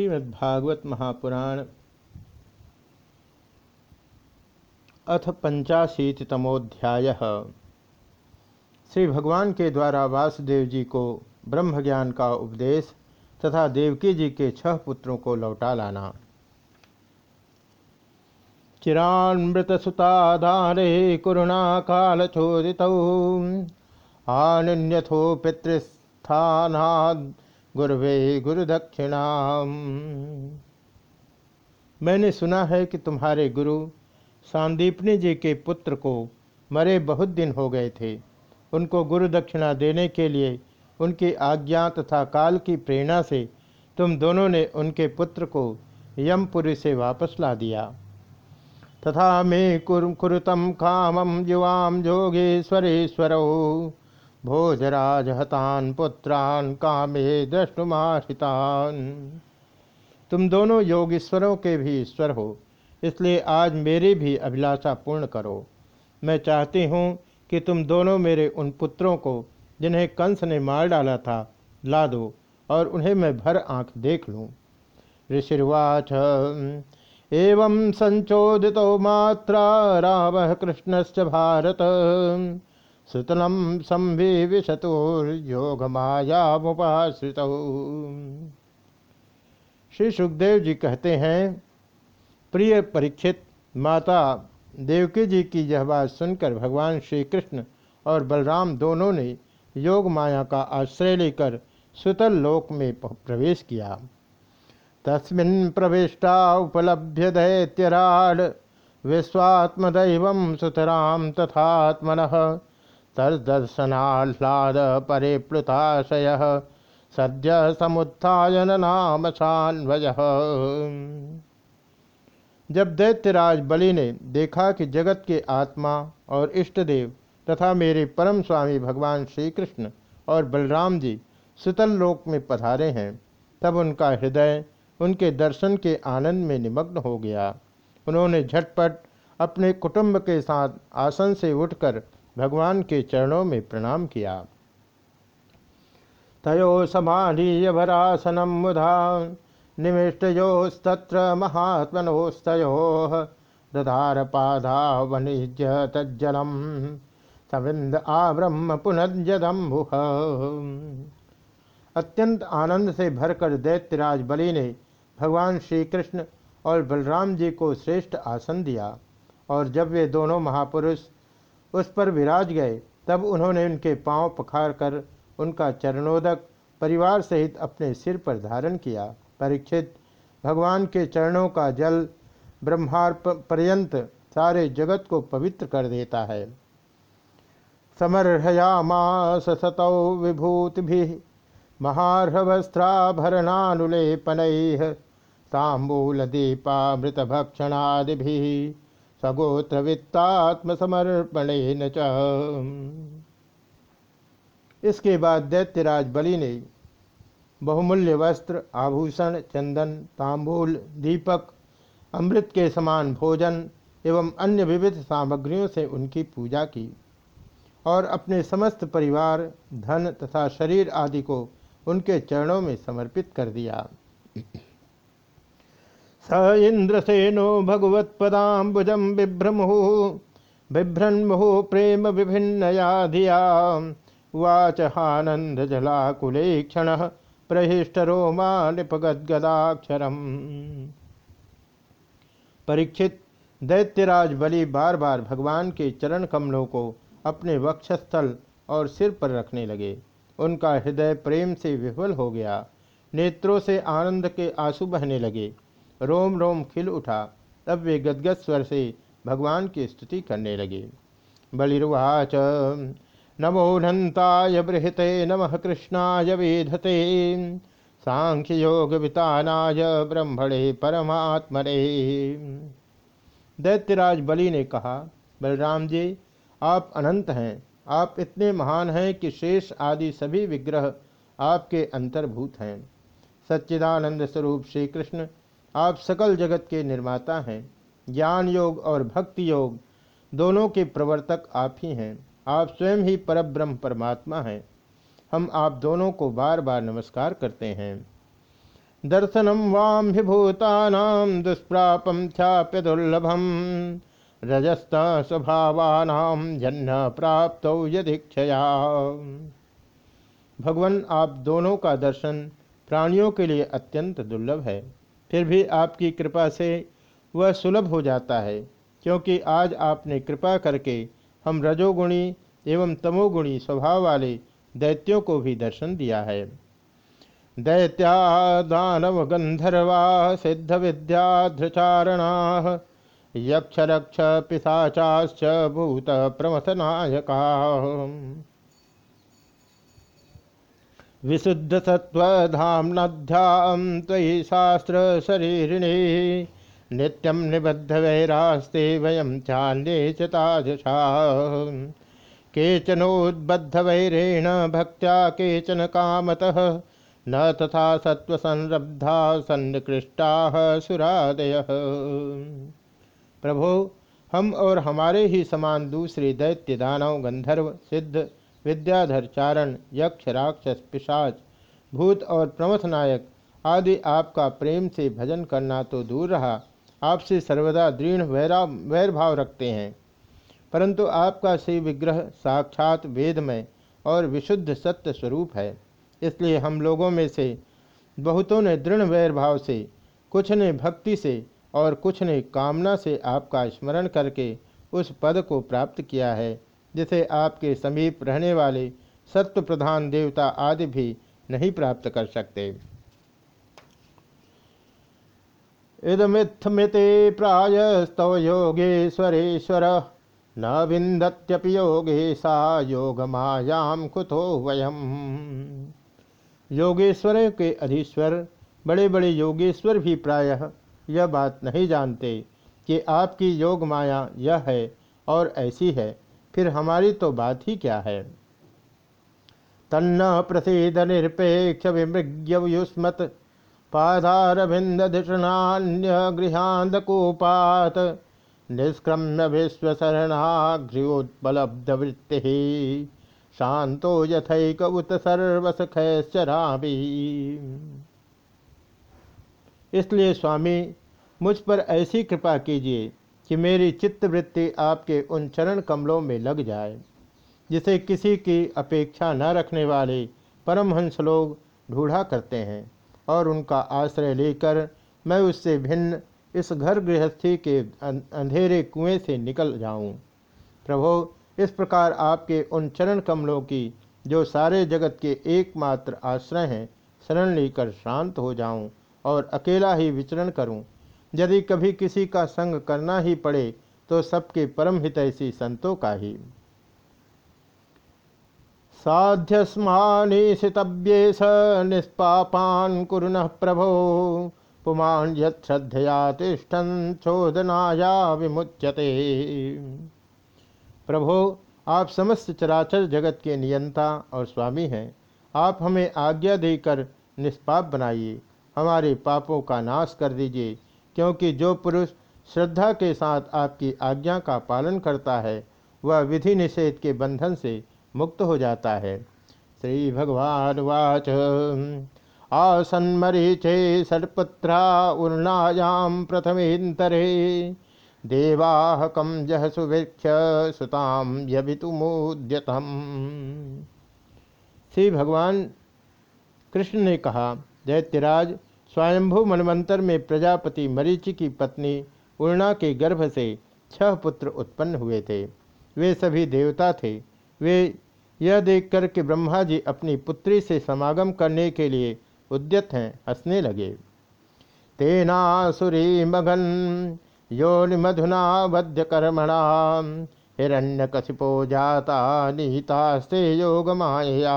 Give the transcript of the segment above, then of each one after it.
श्रीमद्भागवत महापुराण। अथ पंचाशीतमोध्याय श्री भगवान के द्वारा वासुदेव जी को ब्रह्म ज्ञान का उपदेश तथा देवकी जी के छह पुत्रों को लौटा लाना। चिरान्मृत सुताधारे कुरुणा काल चोदित आनन्यथो पितृस्थानाद गुरुवे गुरुदक्षिणा मैंने सुना है कि तुम्हारे गुरु सांदीपनी जी के पुत्र को मरे बहुत दिन हो गए थे। उनको गुरु दक्षिणा देने के लिए उनकी आज्ञा तथा काल की प्रेरणा से तुम दोनों ने उनके पुत्र को यमपुरी से वापस ला दिया। तथा मे कुरुतम कामम युवाम जोगेश्वरेश्वर भोजराज हतान पुत्रान कामे दृष्टुमाशितान तुम दोनों योगीश्वरों के भी ईश्वर हो, इसलिए आज मेरी भी अभिलाषा पूर्ण करो। मैं चाहती हूँ कि तुम दोनों मेरे उन पुत्रों को, जिन्हें कंस ने मार डाला था ला दो और उन्हें मैं भर आँख देख लूँ। ऋषिर्वाच, एवं संचोदित मात्रा राम कृष्णश्च भारत। सुतलम योग माया मुपाश्रित श्री सुखदेव जी कहते हैं, प्रिय परीक्षित माता, देवकी जी की यह बात सुनकर भगवान श्री कृष्ण और बलराम दोनों ने योग माया का आश्रय लेकर सुतल लोक में प्रवेश किया। तस्मिन् प्रविष्टा उपलभ्य दैत्यराड विश्वात्मदैव सुतराम तथात्मन। तदर्शनाह्लाद परे प्लुताशय सद्य समुत्थायन नाम शान्वय जब दैत्यराज बलि ने देखा कि जगत के आत्मा और इष्टदेव तथा मेरे परम स्वामी भगवान श्री कृष्ण और बलराम जी सुतल लोक में पधारे हैं, तब उनका हृदय उनके दर्शन के आनंद में निमग्न हो गया। उन्होंने झटपट अपने कुटुंब के साथ आसन से उठकर भगवान के चरणों में प्रणाम किया। तयो समाधीय भरासनम मुधा निमिष्टयोस्तत्र महात्मनोस्तयो दधार पाधा वनिज्य तज्जलम सविंद आब्रह्म पुनर्जदम्भु अत्यंत आनंद से भरकर दैत्यराज बलि ने भगवान श्री कृष्ण और बलराम जी को श्रेष्ठ आसन दिया और जब वे दोनों महापुरुष उस पर विराज गए। तब उन्होंने उनके पाँव पखार कर उनका चरणोदक परिवार सहित अपने सिर पर धारण किया। परीक्षित, भगवान के चरणों का जल ब्रह्मार पर्यंत सारे जगत को पवित्र कर देता है। समर्हयामास सतौ विभूति भी महार्हवस्त्राभरणानुलेपन तांबूल दीपामृत भक्षणादि सगोत्र वित्तात्मसमर्पण च। इसके बाद दैत्यराज बलि ने बहुमूल्य वस्त्र, आभूषण, चंदन, तांबूल, दीपक, अमृत के समान भोजन एवं अन्य विविध सामग्रियों से उनकी पूजा की और अपने समस्त परिवार, धन तथा शरीर आदि को उनके चरणों में समर्पित कर दिया। स इंद्रसेनो भगवत्पदाबुजम बिभ्रमुः। बिभ्रन्मुः प्रेम विभिन्नया धिया उवाच हानन्दजलाकुले क्षणः प्रहिष्टरोमा निपगदगदाक्षरम परीक्षित दैत्यराज बलि बार बार भगवान के चरण कमलों को अपने वक्षस्थल और सिर पर रखने लगे। उनका हृदय प्रेम से विह्वल हो गया। नेत्रों से आनंद के आँसू बहने लगे। रोम रोम खिल उठा। तब वे गदगद स्वर से भगवान की स्तुति करने लगे। बलिर्वाच नमोनताय बृहते नमः कृष्णाय वेधते। सांख्य योग वितानाय ब्रह्मणे परमात्मने। दैत्यराज बलि ने कहा, बलराम जी, आप अनंत हैं। आप इतने महान हैं कि शेष आदि सभी विग्रह आपके अंतर्भूत हैं। सच्चिदानंद स्वरूप श्री कृष्ण आप सकल जगत के निर्माता हैं। ज्ञान योग और भक्ति योग दोनों के प्रवर्तक आप ही हैं। आप स्वयं ही परब्रह्म परमात्मा हैं। हम आप दोनों को बार बार नमस्कार करते हैं। दर्शनम वाम विभूतानाम दुष्प्रापम ख्याप्य दुर्लभम। रजस्त स्वभावानाम जन्न प्राप्त यदीक्षया। भगवान, आप दोनों का दर्शन प्राणियों के लिए अत्यंत दुर्लभ है। फिर भी आपकी कृपा से वह सुलभ हो जाता है, क्योंकि आज आपने कृपा करके हम रजोगुणी एवं तमोगुणी स्वभाव वाले दैत्यों को भी दर्शन दिया है। दैत्या दानव गंधर्वा सिद्ध विद्याध्रचारणा यक्ष रक्ष पिशाचाश्च भूत प्रमथनायका। विशुद्ध सत्वधाम्नध्याम तयि शास्त्र शरीरिणी नित्यम निबद्ध वैरास्ते वयम चान्ये चाजसा केचनोद्बद्ध वैरेण भक्त्या केचन कामतः, न तथा सत्वसंरब्धा सन्निकृष्टा सुरादय। प्रभो, हम और हमारे ही समान दूसरे दैत्य दानव गंधर्व सिद्ध विद्याधर चारण यक्ष, राक्षस, पिशाच, भूत और प्रमथ नायक आदि आपका प्रेम से भजन करना तो दूर रहा। आपसे सर्वदा दृढ़ वैरा वैर भाव रखते हैं। परंतु आपका श्री विग्रह साक्षात वेदमय और विशुद्ध सत्य स्वरूप है। इसलिए हम लोगों में से बहुतों ने दृढ़ वैर भाव से, कुछ ने भक्ति से और कुछ ने कामना से आपका स्मरण करके उस पद को प्राप्त किया है। जिसे आपके समीप रहने वाले सत्व प्रधान देवता आदि भी नहीं प्राप्त कर सकते। इदमिथमिते प्राय स्तव योगेश्वरेश्वर न विंदत्यपि योगे सा योग मायाम कुतो वयम। योगेश्वर के अधीश्वर बड़े बड़े योगेश्वर भी प्रायः यह बात नहीं जानते कि आपकी योग माया यह है और ऐसी है। फिर हमारी तो बात ही क्या है? तन्न प्रसिद निरपेक्ष विमृग्युष्मत पाधारभिंदधिषणान्य गृहांधकूपात निष्क्रम्य विश्वशरणाघ्रियोत्पलब्ध वृत्ति। शांतो यथक उत सर्वसखैश्चरामी। इसलिए स्वामी, मुझ पर ऐसी कृपा कीजिए कि मेरी चित्तवृत्ति आपके उन चरण कमलों में लग जाए जिसे किसी की अपेक्षा न रखने वाले परमहंस लोग ढूढ़ा करते हैं और उनका आश्रय लेकर मैं उससे भिन्न इस घर गृहस्थी के अं-, अंधेरे कुएँ से निकल जाऊँ। प्रभो इस प्रकार आपके उन चरण कमलों की जो सारे जगत के एकमात्र आश्रय हैं शरण लेकर शांत हो जाऊँ और अकेला ही विचरण करूँ यदि कभी किसी का संग करना ही पड़े तो सबके परम हितैषी संतों का ही। साध्यस्मानिशितव्ये स निष्पापान कुरुन प्रभो, पुमान यद्रद्धया तिष्ठन चोदनाया विमुच्यते। प्रभो, आप समस्त चराचर जगत के नियंता और स्वामी हैं। आप हमें आज्ञा देकर निष्पाप बनाइए। हमारे पापों का नाश कर दीजिए। क्योंकि जो पुरुष श्रद्धा के साथ आपकी आज्ञा का पालन करता है, वह विधि निषेध के बंधन से मुक्त हो जाता है। श्री भगवान वाच। आसन्मरीचे षट्पुत्रा उर्णायाम प्रथमेन्तरे देवाह कम जह सुवीक्ष सुताम यभितुमोद्यतम श्री भगवान कृष्ण ने कहा दैत्यराज स्वयंभू मनवंतर में प्रजापति मरीचि की पत्नी उर्णा के गर्भ से छह पुत्र उत्पन्न हुए थे। वे सभी देवता थे। वे यह देखकर कि ब्रह्मा जी अपनी पुत्री से समागम करने के लिए उद्यत हैं, हंसने लगे। तेनासुरी मगन योनिमधुना वध्य कर्मणा हिरण्य जाता निहितास्ते योग माया।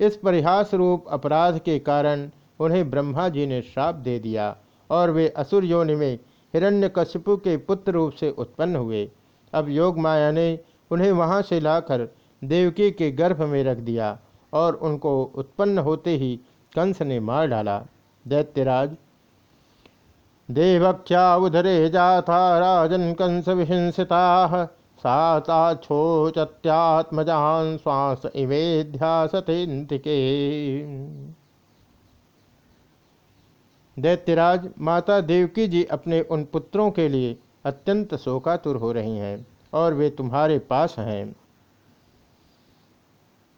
इस परिहास रूप अपराध के कारण उन्हें ब्रह्मा जी ने श्राप दे दिया और वे असुर योनि में हिरण्यकशिपु के पुत्र रूप से उत्पन्न हुए। अब योग माया ने उन्हें वहाँ से लाकर देवकी के गर्भ में रख दिया और उनको उत्पन्न होते ही कंस ने मार डाला। दैत्यराज देवक्षा उधरे जाता राजन कंस विहिंसिता साताच्छोचत्यात्मजान श्वास इमेध्यासतेन्तिके दैत्यराज, माता देवकी जी अपने उन पुत्रों के लिए अत्यंत शोकातुर हो रही हैं और वे तुम्हारे पास हैं।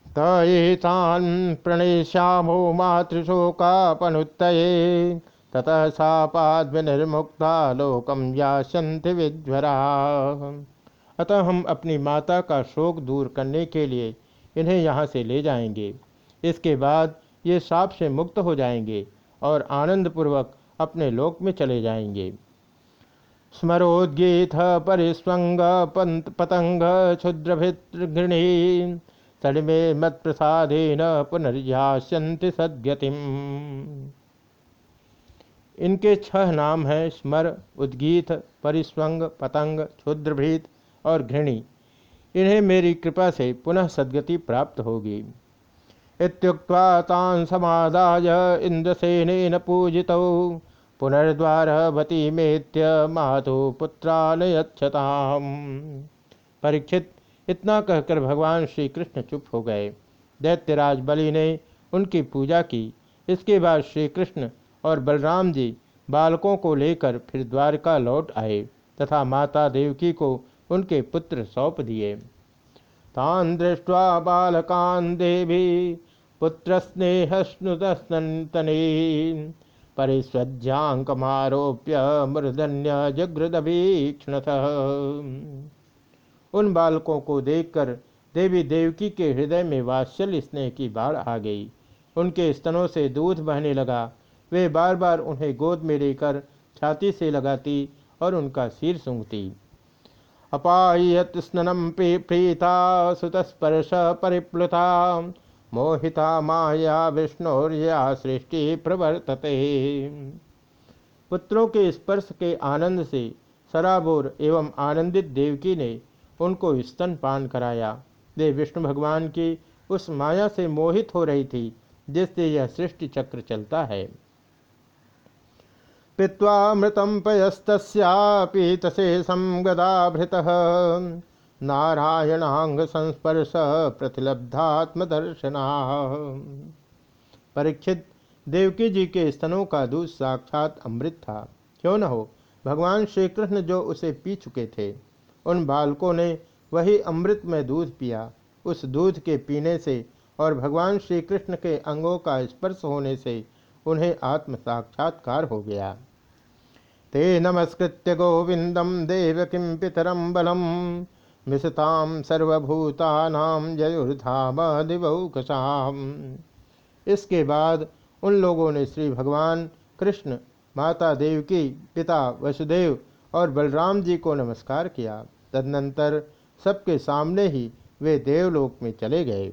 तयेतान प्रणेश्यामो मातृशोकापनुत्त ततः निर्मुक्ता लोकम याशंति विध्वरा अतः हम अपनी माता का शोक दूर करने के लिए इन्हें यहाँ से ले जाएँगे। इसके बाद ये साप से मुक्त हो जाएँगे और आनंदपूर्वक अपने लोक में चले जाएँगे। स्मरोद्गीत परिस्वंग पतंग क्षुद्रभितृघृणी तड़मे मत प्रसादेन पुनर्यास्यंति सद्गतिम। इनके छह नाम हैं स्मर उद्गीत परिस्वंग, पतंग, क्षुद्रभीत और घृणी, इन्हें मेरी कृपा से पुनः सद्गति प्राप्त होगी। इत्युक्त्वा तान् समादाय इंद्रसेन पूजितौ पुनर्द्वारवती मेत्य मातु पुत्रालयक्षताम परीक्षित, इतना कहकर भगवान श्री कृष्ण चुप हो गए। दैत्यराज बलि ने उनकी पूजा की। इसके बाद श्री कृष्ण और बलराम जी बालकों को लेकर फिर द्वारका लौट आए तथा माता देवकी को उनके पुत्र सौंप दिए। तान दृष्टवा बालकान देवी पुत्र स्नेहस्नुतस्तने परिस्वज्यांकमारोप्य मृदन्य जगृदभीक्षण उन बालकों को देखकर देवी देवकी के हृदय में वात्सल्य स्नेह की बाढ़ आ गई। उनके स्तनों से दूध बहने लगा। वे बार बार उन्हें गोद में लेकर छाती से लगाती और उनका सिर सूंघती। अपायत स्ननम प्रीता सुतस्पर्श परिप्लुता। मोहिता माया विष्णुर्या सृष्टि प्रवर्तते। पुत्रों के स्पर्श के आनंद से सराबोर एवं आनंदित देवकी ने उनको स्तन पान कराया। वे विष्णु भगवान की उस माया से मोहित हो रही थी, जिससे यह सृष्टि चक्र चलता है। पीत्वामृतम पयस्तस्यापीतशेषम गदाभृत नारायणांग संस्पर्श प्रतिलब्धात्मदर्शना। परीक्षित देवकी जी के स्तनों का दूध साक्षात अमृत था। क्यों न हो? भगवान श्री कृष्ण जो उसे पी चुके थे, उन बालकों ने वही अमृत में दूध पिया। उस दूध के पीने से और भगवान श्री कृष्ण के अंगों का स्पर्श होने से उन्हें आत्म साक्षात्कार हो गया। ते नमस्कृत्य गोविंदम देवकिम पितरम बलम मिशताम सर्वभूतानाम जयुर्धाम दिवौकसाम इसके बाद उन लोगों ने श्री भगवान कृष्ण, माता देवकी पिता वसुदेव और बलराम जी को नमस्कार किया। तदनंतर सबके सामने ही वे देवलोक में चले गए।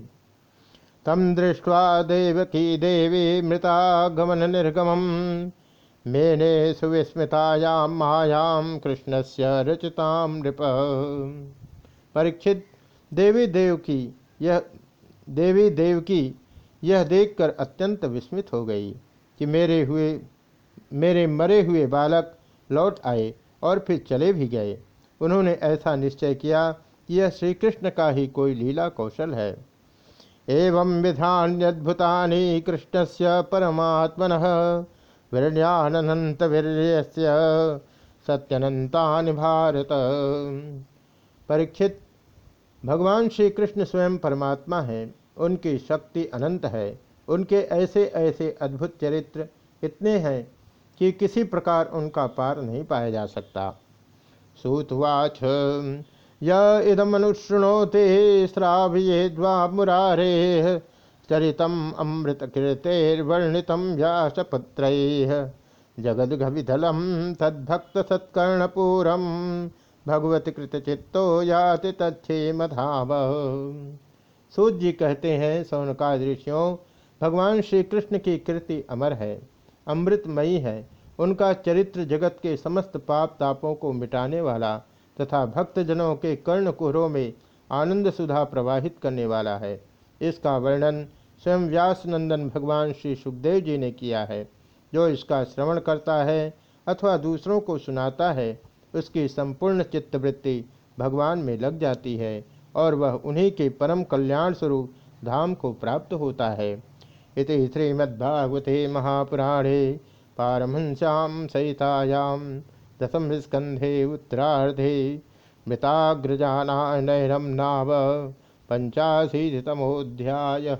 तम दृष्ट्वा देवकी देवी मृतागमन निर्गमम। मेने सुविस्मतायाम मायाम कृष्णस्य रचिताम नृप। परीक्षित, देवी देव की यह, देवी देव की यह देखकर अत्यंत विस्मित हो गई कि मेरे हुए, मेरे मरे हुए बालक लौट आए और फिर चले भी गए। उन्होंने ऐसा निश्चय किया कि यह श्री कृष्ण का ही कोई लीला कौशल है। एवं विधान्यद्भुतानि कृष्ण से परमात्मन वीर्यानंत वीर्य सत्यनता भारत। परीक्षित, भगवान श्री कृष्ण स्वयं परमात्मा हैं, उनकी शक्ति अनंत है, उनके ऐसे ऐसे अद्भुत चरित्र इतने हैं कि किसी प्रकार उनका पार नहीं पाया जा सकता। सूतवाच य चरितम अमृत कीर्तेर्वर्णित व्यासपुत्र जगदघविधलम तद्भक्त सत्कर्णपूरम भगवत कृतचित्तो याति धाम सूत जी कहते हैं सौनका ऋषियों भगवान श्री कृष्ण की कृति अमर है, अमृतमयी है। उनका चरित्र जगत के समस्त पाप तापों को मिटाने वाला तथा भक्तजनों के कर्णकुहरों में आनंद सुधा प्रवाहित करने वाला है। इसका वर्णन स्वयं व्यास नंदन भगवान श्री सुखदेव जी ने किया है। जो इसका श्रवण करता है अथवा दूसरों को सुनाता है, उसकी संपूर्ण चित्तवृत्ति भगवान में लग जाती है और वह उन्हीं के परम कल्याण स्वरूप धाम को प्राप्त होता है। इति श्रीमद्भागवते महापुराणे पारमहश्याम सहितायाम दशम स्कंधे उत्तरार्धे मृताग्रजानयनम नाव पंचाशीतमोध्याय